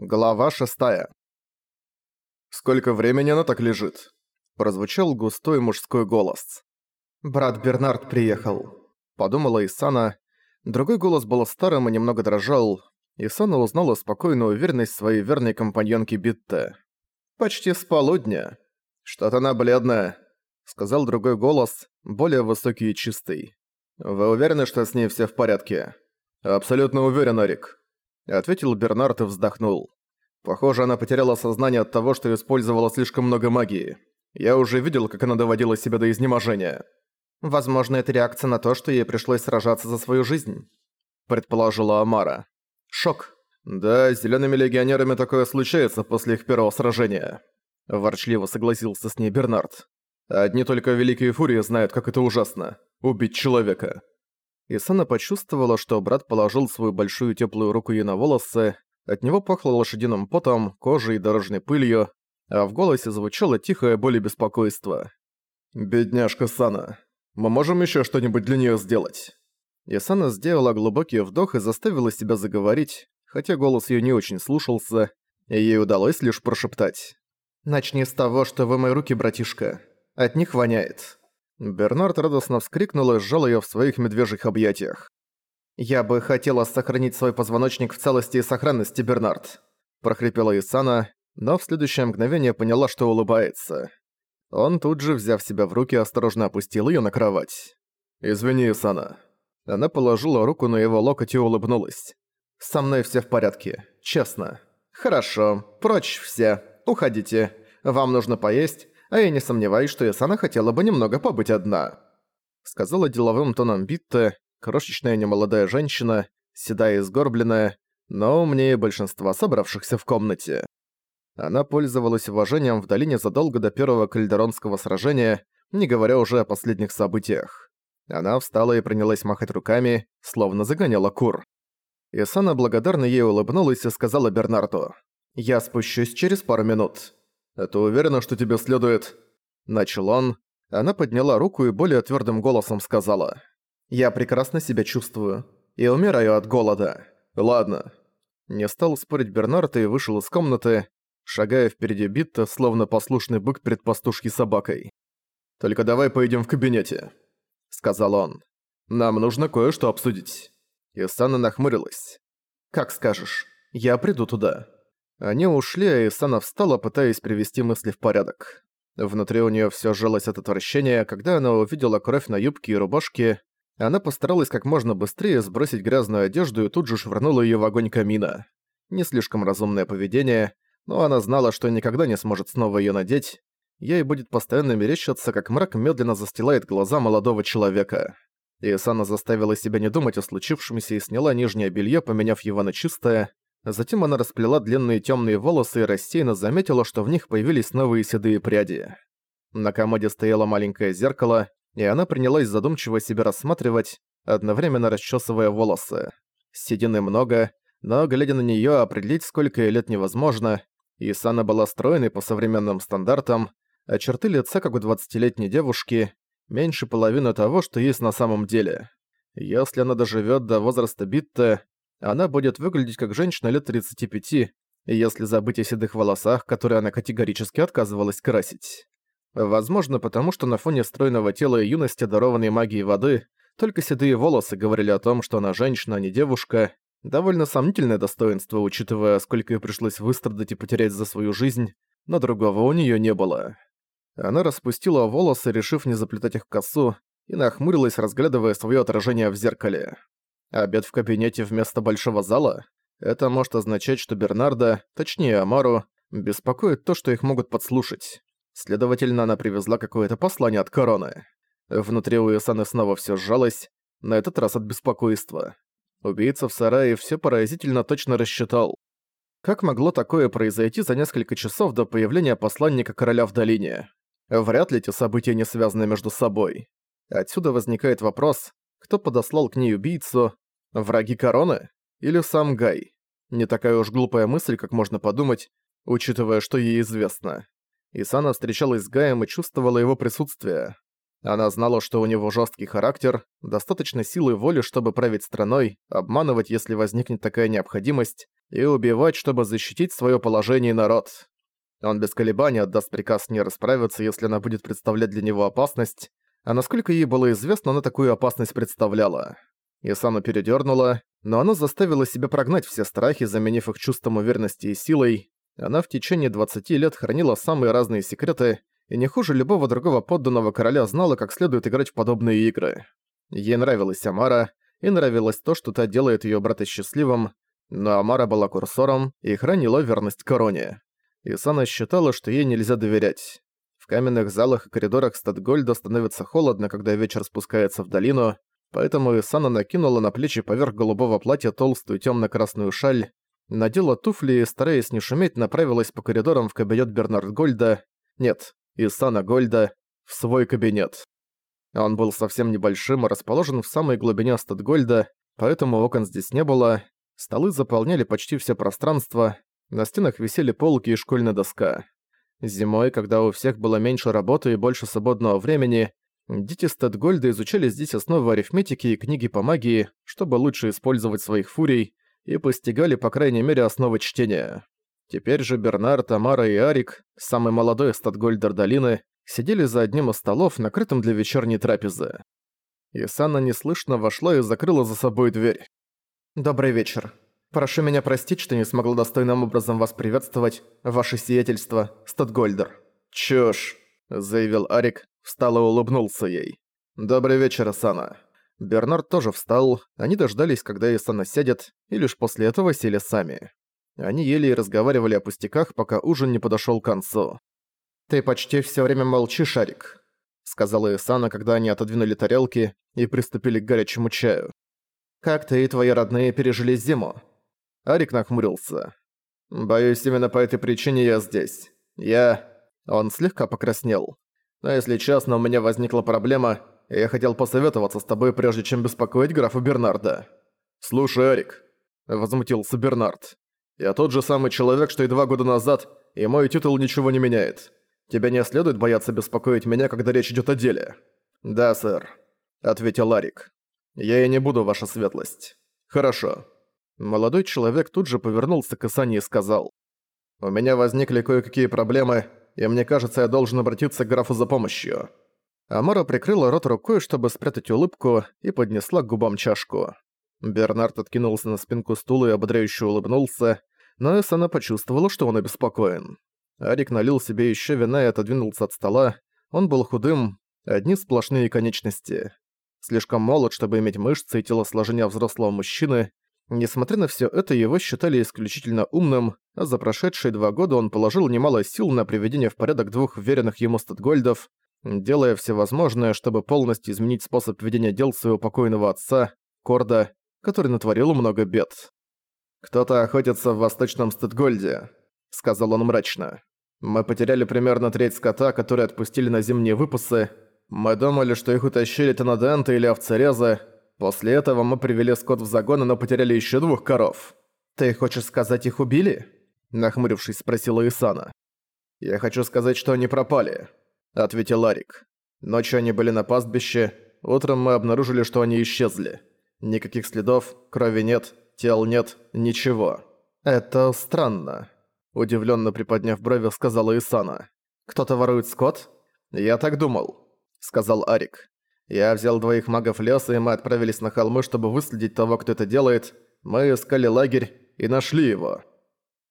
Глава шестая. «Сколько времени она так лежит?» Прозвучал густой мужской голос. «Брат Бернард приехал», — подумала Исана. Другой голос был старым и немного дрожал. Исана узнала спокойную уверенность своей верной компаньонки Битте. «Почти с полудня. Что-то она бледная», — сказал другой голос, более высокий и чистый. «Вы уверены, что с ней все в порядке?» «Абсолютно уверен, Рик ответил Бернард и вздохнул. Похоже, она потеряла сознание от того, что использовала слишком много магии. Я уже видел, как она доводила себя до изнеможения. Возможно, это реакция на то, что ей пришлось сражаться за свою жизнь, предположила Амара. Шок. Да, с зелёными легионерами такое случается после их первого сражения. Ворчливо согласился с ней Бернард. Одни только великие фурии знают, как это ужасно убить человека. Исана почувствовала, что брат положил свою большую теплую руку ей на волосы, от него пахло лошадиным потом, кожей и дорожной пылью, а в голосе звучало тихое боль и беспокойство. «Бедняжка Сана, мы можем еще что-нибудь для нее сделать?» Исана сделала глубокий вдох и заставила себя заговорить, хотя голос ее не очень слушался, и ей удалось лишь прошептать. «Начни с того, что вы мои руки, братишка. От них воняет». Бернард радостно вскрикнул и сжал её в своих медвежьих объятиях. «Я бы хотела сохранить свой позвоночник в целости и сохранности, Бернард», – прохрипела Исана, но в следующее мгновение поняла, что улыбается. Он тут же, взяв себя в руки, осторожно опустил её на кровать. «Извини, Исана». Она положила руку на его локоть и улыбнулась. «Со мной всё в порядке, честно». «Хорошо, прочь все, уходите. Вам нужно поесть, а я не сомневаюсь, что Исана хотела бы немного побыть одна», сказала деловым тоном Битта, крошечная немолодая женщина, седая и сгорбленная, но умнее большинства собравшихся в комнате. Она пользовалась уважением в долине задолго до первого кальдеронского сражения, не говоря уже о последних событиях. Она встала и принялась махать руками, словно загоняла кур. Исана благодарно ей улыбнулась и сказала Бернарду, «Я спущусь через пару минут». «Это уверена, что тебе следует...» Начал он. Она подняла руку и более твердым голосом сказала. «Я прекрасно себя чувствую. И умираю от голода. Ладно». Не стал спорить Бернард и вышел из комнаты, шагая впереди Битта, словно послушный бык перед пастушьей собакой. «Только давай поедем в кабинете», — сказал он. «Нам нужно кое-что обсудить». Исана нахмурилась. «Как скажешь. Я приду туда». Они ушли, а Исана встала, пытаясь привести мысли в порядок. Внутри у нее все сжалось от отвращения, когда она увидела кровь на юбке и рубашке. Она постаралась как можно быстрее сбросить грязную одежду и тут же швырнула ее в огонь камина. Не слишком разумное поведение, но она знала, что никогда не сможет снова ее надеть. Ей будет постоянно мерещиться, как мрак медленно застилает глаза молодого человека. Исана заставила себя не думать о случившемся и сняла нижнее белье, поменяв его на чистое. Затем она расплела длинные темные волосы и рассеянно заметила, что в них появились новые седые пряди. На комоде стояло маленькое зеркало, и она принялась задумчиво себя рассматривать, одновременно расчесывая волосы. Седины много, но, глядя на нее, определить, сколько ей лет невозможно. Исана была стройной по современным стандартам, а черты лица, как у двадцатилетней девушки, меньше половины того, что есть на самом деле. Если она доживет до возраста Битта, она будет выглядеть как женщина лет 35, если забыть о седых волосах, которые она категорически отказывалась красить. Возможно, потому что на фоне стройного тела и юности, дарованной магией воды, только седые волосы говорили о том, что она женщина, а не девушка. Довольно сомнительное достоинство, учитывая, сколько ей пришлось выстрадать и потерять за свою жизнь, но другого у нее не было. Она распустила волосы, решив не заплетать их в косу, и нахмурилась, разглядывая свое отражение в зеркале. Обед в кабинете вместо большого зала? Это может означать, что Бернарда, точнее Амару, беспокоит то, что их могут подслушать. Следовательно, она привезла какое-то послание от короны. Внутри у Исаны снова всё сжалось, на этот раз от беспокойства. Убийца в сарае все поразительно точно рассчитал. Как могло такое произойти за несколько часов до появления посланника короля в долине? Вряд ли эти события не связаны между собой. Отсюда возникает вопрос, кто подослал к ней убийцу? Враги короны? Или сам Гай? Не такая уж глупая мысль, как можно подумать, учитывая, что ей известно. Исана встречалась с Гаем и чувствовала его присутствие. Она знала, что у него жесткий характер, достаточно силы воли, чтобы править страной, обманывать, если возникнет такая необходимость, и убивать, чтобы защитить свое положение и народ. Он без колебаний отдаст приказ не расправиться, если она будет представлять для него опасность, а насколько ей было известно, она такую опасность представляла. Исану передёрнула, но она заставила себя прогнать все страхи, заменив их чувством уверенности и силой. Она в течение 20 лет хранила самые разные секреты, и не хуже любого другого подданного короля знала, как следует играть в подобные игры. Ей нравилась Амара, и нравилось то, что та делает её брата счастливым, но Амара была курсором и хранила верность короне. Исана считала, что ей нельзя доверять. Каменных залах и коридорах Статгольда становится холодно, когда вечер спускается в долину, поэтому Исана накинула на плечи поверх голубого платья толстую темно-красную шаль, надела туфли и, стараясь не шуметь, направилась по коридорам в кабинет Бернард Гольда. Нет, Исана Гольда, в свой кабинет. Он был совсем небольшим и расположен в самой глубине Статгольда, поэтому окон здесь не было, столы заполняли почти все пространство, на стенах висели полки и школьная доска. Зимой, когда у всех было меньше работы и больше свободного времени, дети Стэдгольда изучали здесь основы арифметики и книги по магии, чтобы лучше использовать своих фурий, и постигали, по крайней мере, основы чтения. Теперь же Бернард, Тамара и Арик, самый молодой Статгольдер долины, сидели за одним из столов, накрытым для вечерней трапезы. Исана неслышно вошла и закрыла за собой дверь. «Добрый вечер», Прошу меня простить, что не смогла достойным образом вас приветствовать, ваше сиятельство, Статгольдер». «Чушь», — заявил Арик, встал и улыбнулся ей. «Добрый вечер, Асана». Бернард тоже встал, они дождались, когда Исана сядет, и лишь после этого сели сами. Они ели и разговаривали о пустяках, пока ужин не подошёл к концу. «Ты почти всё время молчишь, Арик», — сказала Исана, когда они отодвинули тарелки и приступили к горячему чаю. «Как ты и твои родные пережили зиму?» Арик нахмурился. «Боюсь, именно по этой причине я здесь. Я...» Он слегка покраснел. «Но если честно, у меня возникла проблема, и я хотел посоветоваться с тобой, прежде чем беспокоить графа Бернарда». «Слушай, Арик», — возмутился Бернард. «Я тот же самый человек, что и два года назад, и мой титул ничего не меняет. Тебе не следует бояться беспокоить меня, когда речь идет о деле». «Да, сэр», — ответил Арик. «Я и не буду, ваша светлость». «Хорошо. Молодой человек тут же повернулся к Исане и сказал. «У меня возникли кое-какие проблемы, и мне кажется, я должен обратиться к графу за помощью». Амара прикрыла рот рукой, чтобы спрятать улыбку, и поднесла к губам чашку. Бернард откинулся на спинку стула и ободряюще улыбнулся, но Эссена почувствовала, что он обеспокоен. Арик налил себе еще вина и отодвинулся от стола. Он был худым, одни сплошные конечности. Слишком молод, чтобы иметь мышцы и телосложение взрослого мужчины, Несмотря на все это, его считали исключительно умным, а за прошедшие два года он положил немало сил на приведение в порядок двух веренных ему статгольдов, делая все возможное, чтобы полностью изменить способ ведения дел своего покойного отца, Корда, который натворил много бед. «Кто-то охотится в Восточном Статгольде», — сказал он мрачно. «Мы потеряли примерно треть скота, которые отпустили на зимние выпасы. Мы думали, что их утащили Тенаденты или овцерезы, После этого мы привели скот в загон, но потеряли еще двух коров. Ты хочешь сказать, их убили? Нахмурившись, спросила Исана. Я хочу сказать, что они пропали, ответил Ларик. Ночью они были на пастбище, утром мы обнаружили, что они исчезли. Никаких следов, крови нет, тел нет, ничего. Это странно. Удивленно приподняв брови, сказала Исана. «Кто-то ворует скот?» «Я так думал», — сказал Арик. Я взял двоих магов леса, и мы отправились на холмы, чтобы выследить того, кто это делает. Мы искали лагерь и нашли его.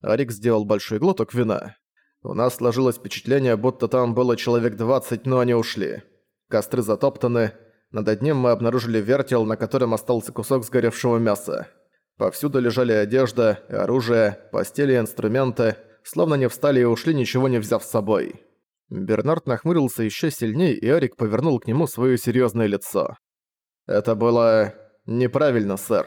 Арик сделал большой глоток вина. У нас сложилось впечатление, будто там было человек 20, но они ушли. Костры затоптаны. Над одним мы обнаружили вертел, на котором остался кусок сгоревшего мяса. Повсюду лежали одежда, оружие, постели инструменты, словно не встали и ушли, ничего не взяв с собой. Бернард нахмурился еще сильнее, и Арик повернул к нему свое серьезное лицо. «Это было... неправильно, сэр.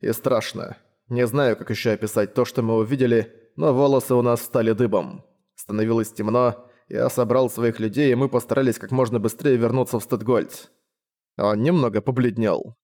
И страшно. Не знаю, как еще описать то, что мы увидели, но волосы у нас стали дыбом. Становилось темно, я собрал своих людей, и мы постарались как можно быстрее вернуться в Стэдгольд. Он немного побледнел.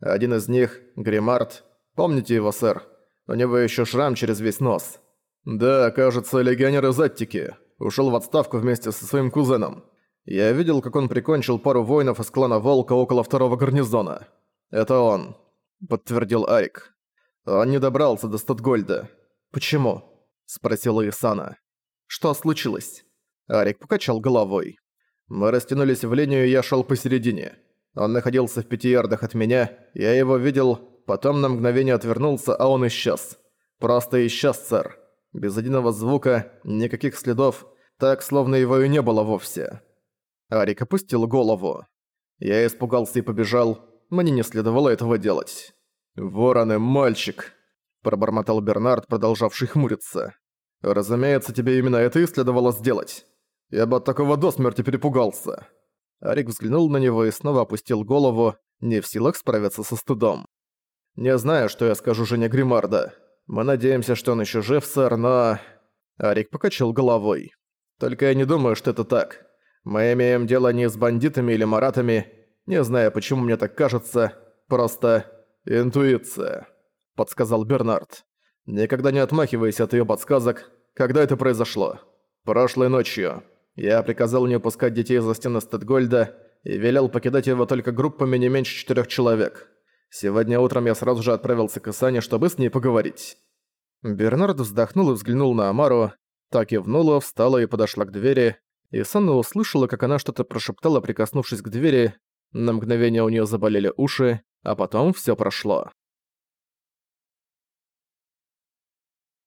Один из них, Гримард, помните его, сэр? У него еще шрам через весь нос. Да, кажется, легионер из Аттики ушел в отставку вместе со своим кузеном. Я видел, как он прикончил пару воинов из клана Волка около второго гарнизона. Это он», — подтвердил Арик. Он не добрался до Статгольда. «Почему?» – спросила Исана. «Что случилось?» Арик покачал головой. Мы растянулись в линию, и я шел посередине. Он находился в пяти ярдах от меня, я его видел, потом на мгновение отвернулся, а он исчез. Просто исчез, сэр. Без единого звука, никаких следов, так, словно его и не было вовсе. Арик опустил голову. Я испугался и побежал, мне не следовало этого делать. «Вороны, мальчик!» – пробормотал Бернард, продолжавший хмуриться. «Разумеется, тебе именно это и следовало сделать. Я бы от такого до смерти перепугался». Арик взглянул на него и снова опустил голову, не в силах справиться со стыдом. «Не знаю, что я скажу жене Гримарда. Мы надеемся, что он еще жив, сэр, но...» Арик покачал головой. «Только я не думаю, что это так. Мы имеем дело не с бандитами или маратами, не знаю, почему мне так кажется, просто интуиция», — подсказал Бернард. «Никогда не отмахивайся от её подсказок. Когда это произошло?» «Прошлой ночью». Я приказал не упускать детей за стены Стэдгольда и велел покидать его только группами не меньше четырех человек. Сегодня утром я сразу же отправился к Исане, чтобы с ней поговорить». Бернард вздохнул и взглянул на Амару, так и внула, встала и подошла к двери. Исана услышала, как она что-то прошептала, прикоснувшись к двери. На мгновение у нее заболели уши, а потом все прошло.